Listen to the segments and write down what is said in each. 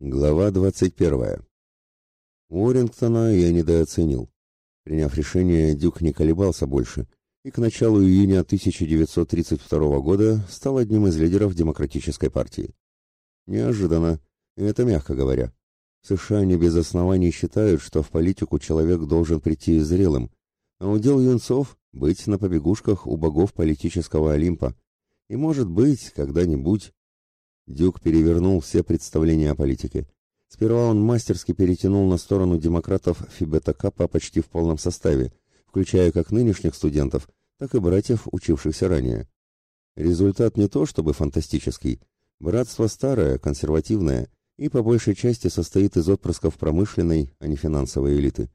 Глава 21. Уоррингтона я недооценил. Приняв решение, Дюк не колебался больше, и к началу июня 1932 года стал одним из лидеров Демократической партии. Неожиданно, и это мягко говоря. В США не без оснований считают, что в политику человек должен прийти зрелым, а удел юнцов — быть на побегушках у богов политического Олимпа. И, может быть, когда-нибудь Дюк перевернул все представления о политике. Сперва он мастерски перетянул на сторону демократов Фибета Капа почти в полном составе, включая как нынешних студентов, так и братьев, учившихся ранее. Результат не то чтобы фантастический. Братство старое, консервативное и по большей части состоит из отпрысков промышленной, а не финансовой элиты.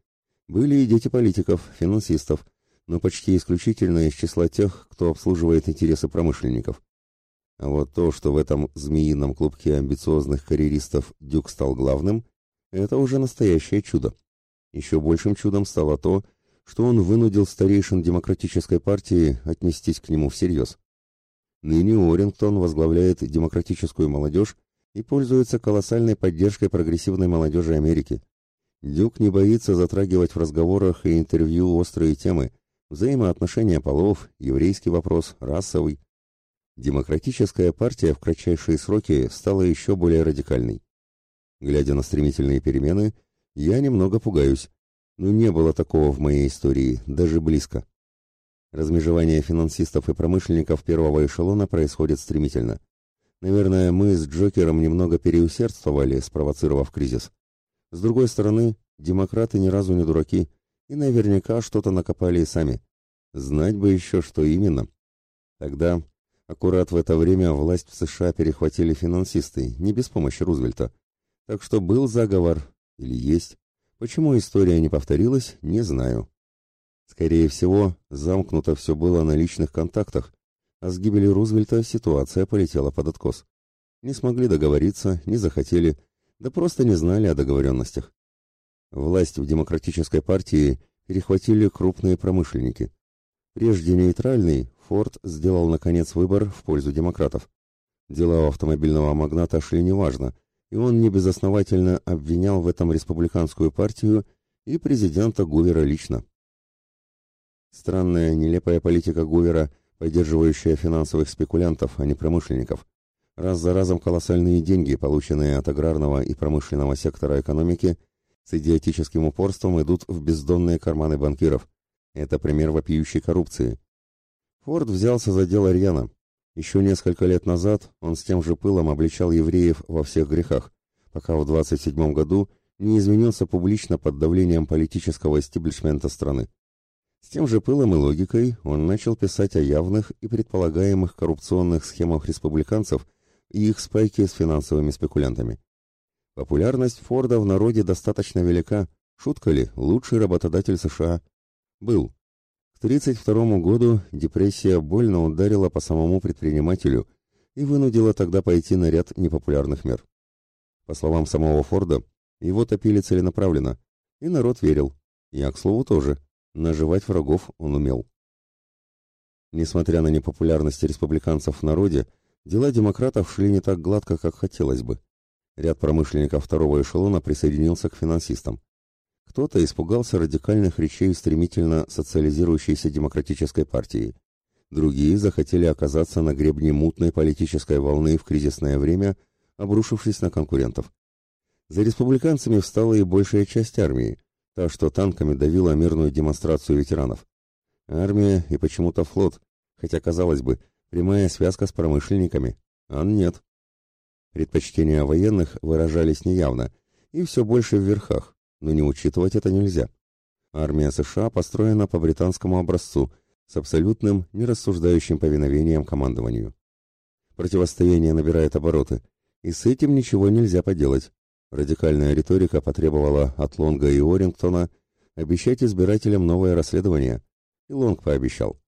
Были и дети политиков, финансистов, но почти исключительно из числа тех, кто обслуживает интересы промышленников. А вот то, что в этом змеином клубке амбициозных карьеристов Дюк стал главным, это уже настоящее чудо. Еще большим чудом стало то, что он вынудил старейшин демократической партии отнестись к нему всерьез. Ныне Уоррингтон возглавляет демократическую молодежь и пользуется колоссальной поддержкой прогрессивной молодежи Америки. Дюк не боится затрагивать в разговорах и интервью острые темы, взаимоотношения полов, еврейский вопрос, расовый, демократическая партия в кратчайшие сроки стала еще более радикальной. Глядя на стремительные перемены, я немного пугаюсь, но не было такого в моей истории, даже близко. Размежевание финансистов и промышленников первого эшелона происходит стремительно. Наверное, мы с Джокером немного переусердствовали, спровоцировав кризис. С другой стороны, демократы ни разу не дураки и наверняка что-то накопали и сами. Знать бы еще, что именно. Тогда, Аккурат в это время власть в США перехватили финансисты, не без помощи Рузвельта. Так что был заговор, или есть. Почему история не повторилась, не знаю. Скорее всего, замкнуто все было на личных контактах, а с гибелью Рузвельта ситуация полетела под откос. Не смогли договориться, не захотели, да просто не знали о договоренностях. Власть в демократической партии перехватили крупные промышленники. Прежде нейтральный, Форд сделал, наконец, выбор в пользу демократов. Дела у автомобильного магната шли неважно, и он небезосновательно обвинял в этом республиканскую партию и президента Гувера лично. Странная, нелепая политика Гувера, поддерживающая финансовых спекулянтов, а не промышленников. Раз за разом колоссальные деньги, полученные от аграрного и промышленного сектора экономики, с идиотическим упорством идут в бездонные карманы банкиров. Это пример вопиющей коррупции. Форд взялся за дело рьяно. Еще несколько лет назад он с тем же пылом обличал евреев во всех грехах, пока в 27 году не изменился публично под давлением политического эстиблишмента страны. С тем же пылом и логикой он начал писать о явных и предполагаемых коррупционных схемах республиканцев и их спайке с финансовыми спекулянтами. Популярность Форда в народе достаточно велика. Шутка ли, лучший работодатель США? Был. К 1932 году депрессия больно ударила по самому предпринимателю и вынудила тогда пойти на ряд непопулярных мер. По словам самого Форда, его топили целенаправленно, и народ верил. Я, к слову, тоже. Наживать врагов он умел. Несмотря на непопулярность республиканцев в народе, дела демократов шли не так гладко, как хотелось бы. Ряд промышленников второго эшелона присоединился к финансистам. Кто-то испугался радикальных речей стремительно социализирующейся демократической партии. Другие захотели оказаться на гребне мутной политической волны в кризисное время, обрушившись на конкурентов. За республиканцами встала и большая часть армии, та, что танками давила мирную демонстрацию ветеранов. Армия и почему-то флот, хотя, казалось бы, прямая связка с промышленниками, а нет. Предпочтения военных выражались неявно, и все больше в верхах, но не учитывать это нельзя. Армия США построена по британскому образцу с абсолютным, нерассуждающим повиновением командованию. Противостояние набирает обороты, и с этим ничего нельзя поделать. Радикальная риторика потребовала от Лонга и Орингтона обещать избирателям новое расследование, и Лонг пообещал.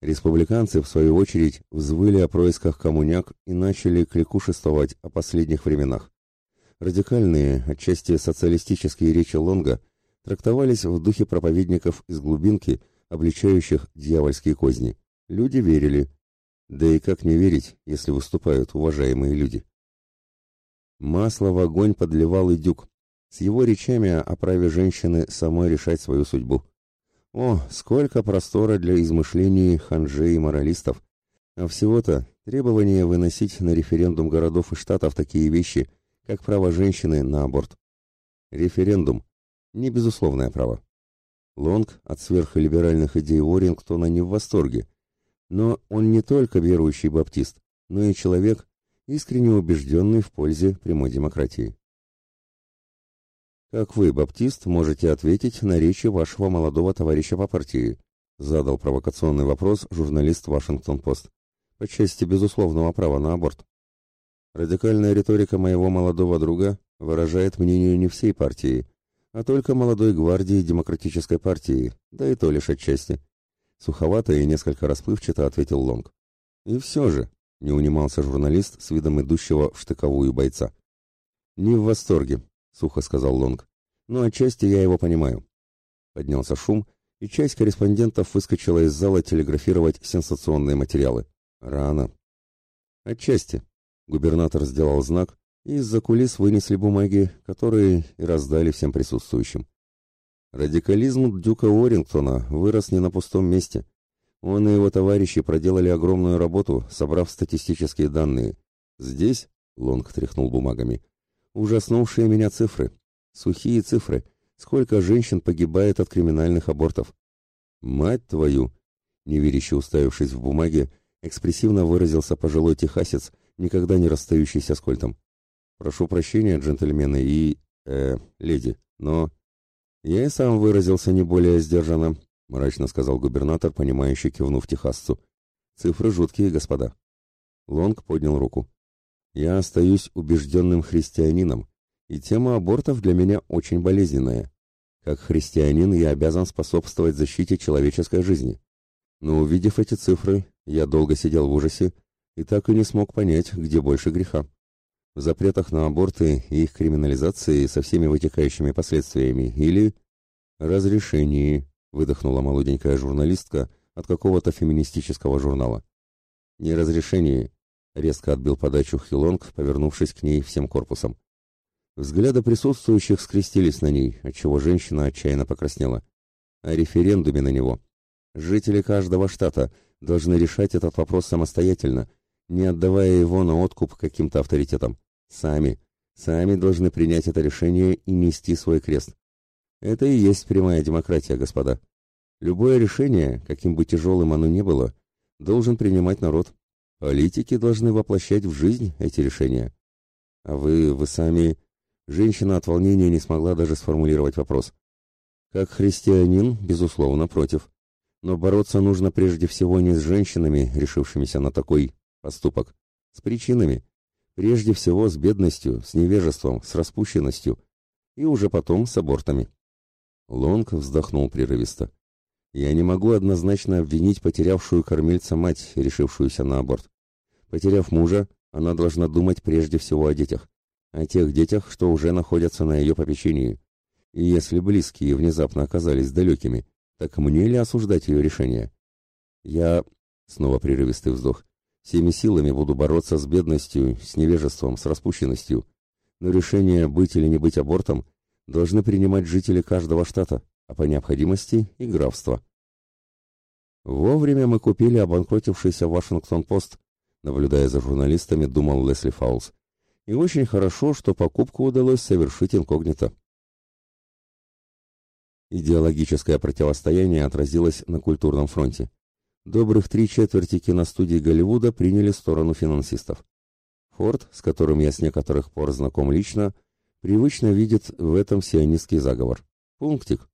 Республиканцы, в свою очередь, взвыли о происках коммуняк и начали кликушествовать о последних временах. Радикальные, отчасти социалистические речи Лонга трактовались в духе проповедников из глубинки, обличающих дьявольские козни. Люди верили. Да и как не верить, если выступают уважаемые люди? Масло в огонь подливал и Дюк. С его речами о праве женщины самой решать свою судьбу. О, сколько простора для измышлений ханжей и моралистов. А всего-то требование выносить на референдум городов и штатов такие вещи, как право женщины на аборт. Референдум – не безусловное право. Лонг от сверхлиберальных идей Уоррингтона не в восторге, но он не только верующий баптист, но и человек, искренне убежденный в пользе прямой демократии. «Как вы, баптист, можете ответить на речи вашего молодого товарища по партии?» задал провокационный вопрос журналист «Вашингтон-Пост» по части безусловного права на аборт. Радикальная риторика моего молодого друга выражает мнение не всей партии, а только молодой гвардии демократической партии, да и то лишь отчасти. Суховато и несколько расплывчато ответил Лонг. И все же, не унимался журналист с видом идущего в штыковую бойца. Не в восторге, сухо сказал Лонг. Но отчасти я его понимаю. Поднялся шум, и часть корреспондентов выскочила из зала телеграфировать сенсационные материалы. Рано. Отчасти. Губернатор сделал знак, и из-за кулис вынесли бумаги, которые и раздали всем присутствующим. Радикализм Дюка Уоррингтона вырос не на пустом месте. Он и его товарищи проделали огромную работу, собрав статистические данные. Здесь, Лонг тряхнул бумагами, ужаснувшие меня цифры. Сухие цифры. Сколько женщин погибает от криминальных абортов? Мать твою! Неверяще уставившись в бумаге, экспрессивно выразился пожилой техасец, никогда не расстающийся с Кольтом. Прошу прощения, джентльмены и... э... леди, но... Я и сам выразился не более сдержанно, мрачно сказал губернатор, понимающе кивнув техасцу. Цифры жуткие, господа. Лонг поднял руку. Я остаюсь убежденным христианином, и тема абортов для меня очень болезненная. Как христианин я обязан способствовать защите человеческой жизни. Но увидев эти цифры, я долго сидел в ужасе и так и не смог понять, где больше греха. В запретах на аборты и их криминализации со всеми вытекающими последствиями или разрешении, выдохнула молоденькая журналистка от какого-то феминистического журнала. Не разрешении, резко отбил подачу Хилонг, повернувшись к ней всем корпусом. Взгляды присутствующих скрестились на ней, отчего женщина отчаянно покраснела. О референдуме на него. Жители каждого штата должны решать этот вопрос самостоятельно, не отдавая его на откуп каким-то авторитетам. Сами, сами должны принять это решение и нести свой крест. Это и есть прямая демократия, господа. Любое решение, каким бы тяжелым оно ни было, должен принимать народ. Политики должны воплощать в жизнь эти решения. А вы, вы сами... Женщина от волнения не смогла даже сформулировать вопрос. Как христианин, безусловно, против. Но бороться нужно прежде всего не с женщинами, решившимися на такой поступок, с причинами, прежде всего с бедностью, с невежеством, с распущенностью и уже потом с абортами. Лонг вздохнул прерывисто. Я не могу однозначно обвинить потерявшую кормильца мать, решившуюся на аборт. Потеряв мужа, она должна думать прежде всего о детях, о тех детях, что уже находятся на ее попечении. И если близкие внезапно оказались далекими, так мне ли осуждать ее решение? Я... Снова прерывистый вздох. Всеми силами буду бороться с бедностью, с невежеством, с распущенностью. Но решение, быть или не быть абортом, должны принимать жители каждого штата, а по необходимости и графства. Вовремя мы купили обанкротившийся Вашингтон-Пост, наблюдая за журналистами, думал Лесли Фаулс. И очень хорошо, что покупку удалось совершить инкогнито. Идеологическое противостояние отразилось на культурном фронте добрых три четверти киностудий Голливуда приняли сторону финансистов. Форд, с которым я с некоторых пор знаком лично, привычно видит в этом сионистский заговор. Пунктик.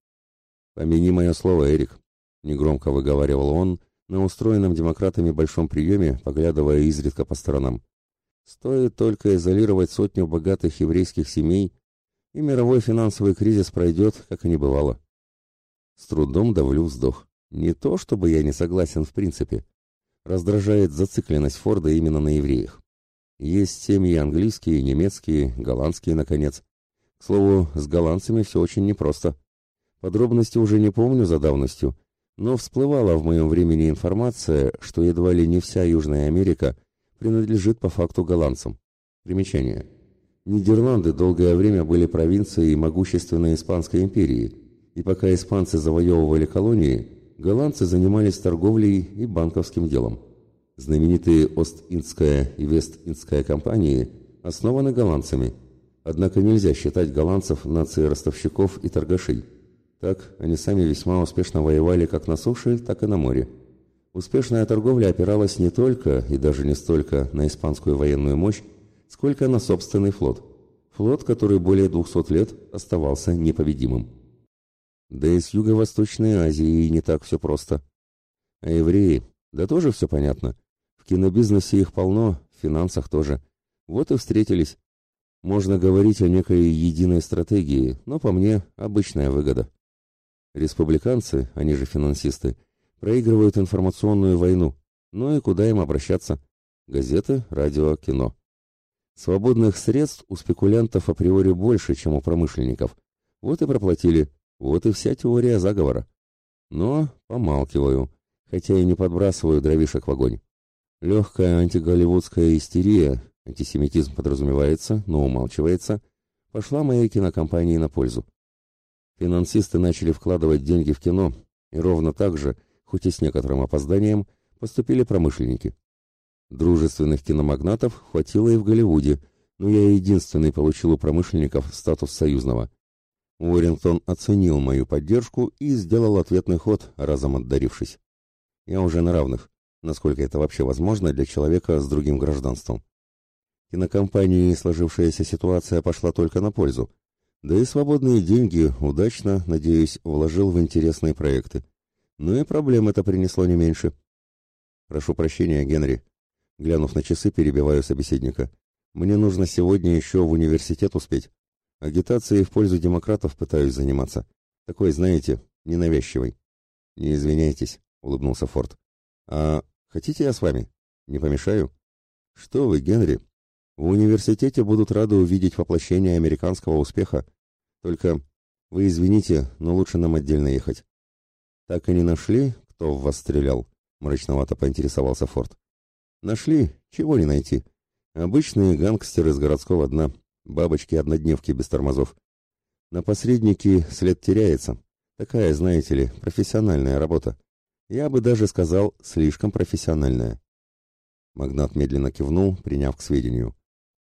«Помяни мое слово, Эрик», — негромко выговаривал он на устроенном демократами большом приеме, поглядывая изредка по сторонам. «Стоит только изолировать сотню богатых еврейских семей, и мировой финансовый кризис пройдет, как и не бывало». С трудом давлю вздох. Не то, чтобы я не согласен в принципе. Раздражает зацикленность Форда именно на евреях. Есть семьи английские, немецкие, голландские, наконец. К слову, с голландцами все очень непросто. Подробности уже не помню за давностью, но всплывала в моем времени информация, что едва ли не вся Южная Америка принадлежит по факту голландцам. Примечание. Нидерланды долгое время были провинцией могущественной Испанской империи, и пока испанцы завоевывали колонии, голландцы занимались торговлей и банковским делом. Знаменитые Ост-Индская и Вест-Индская компании основаны голландцами, однако нельзя считать голландцев нацией ростовщиков и торгашей. Так, они сами весьма успешно воевали как на суше, так и на море. Успешная торговля опиралась не только и даже не столько на испанскую военную мощь, сколько на собственный флот. Флот, который более 200 лет оставался непобедимым. Да и с Юго-Восточной Азией не так все просто. А евреи, да тоже все понятно. В кинобизнесе их полно, в финансах тоже. Вот и встретились. Можно говорить о некой единой стратегии, но по мне обычная выгода. Республиканцы, они же финансисты, проигрывают информационную войну. Ну и куда им обращаться? Газеты, радио, кино. Свободных средств у спекулянтов априори больше, чем у промышленников. Вот и проплатили. Вот и вся теория заговора. Но помалкиваю, хотя и не подбрасываю дровишек в огонь. Легкая антиголливудская истерия, антисемитизм подразумевается, но умалчивается, пошла моей кинокомпании на пользу. Финансисты начали вкладывать деньги в кино, и ровно так же, хоть и с некоторым опозданием, поступили промышленники. Дружественных киномагнатов хватило и в Голливуде, но я единственный получил у промышленников статус союзного. Уоррингтон оценил мою поддержку и сделал ответный ход, разом отдарившись. Я уже на равных, насколько это вообще возможно для человека с другим гражданством. Кинокомпании сложившаяся ситуация пошла только на пользу. Да и свободные деньги удачно, надеюсь, вложил в интересные проекты. Ну и проблем это принесло не меньше. Прошу прощения, Генри. Глянув на часы, перебиваю собеседника. Мне нужно сегодня еще в университет успеть. Агитацией в пользу демократов пытаюсь заниматься. Такой, знаете, ненавязчивый. Не извиняйтесь, улыбнулся Форд. А хотите я с вами? Не помешаю? Что вы, Генри? В университете будут рады увидеть воплощение американского успеха. Только вы извините, но лучше нам отдельно ехать. Так и не нашли, кто в вас стрелял? Мрачновато поинтересовался Форд. Нашли, чего не найти. Обычные гангстеры из городского дна, бабочки-однодневки без тормозов. На посреднике след теряется. Такая, знаете ли, профессиональная работа. Я бы даже сказал, слишком профессиональная. Магнат медленно кивнул, приняв к сведению.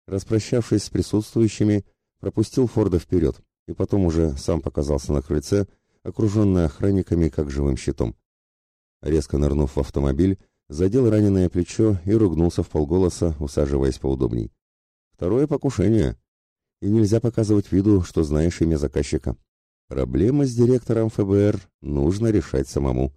Распрощавшись с присутствующими, пропустил Форда вперед и потом уже сам показался на крыльце, окруженный охранниками как живым щитом. Резко нырнув в автомобиль, задел раненое плечо и ругнулся в полголоса, усаживаясь поудобней. Второе покушение. И нельзя показывать виду, что знаешь имя заказчика. Проблемы с директором ФБР нужно решать самому.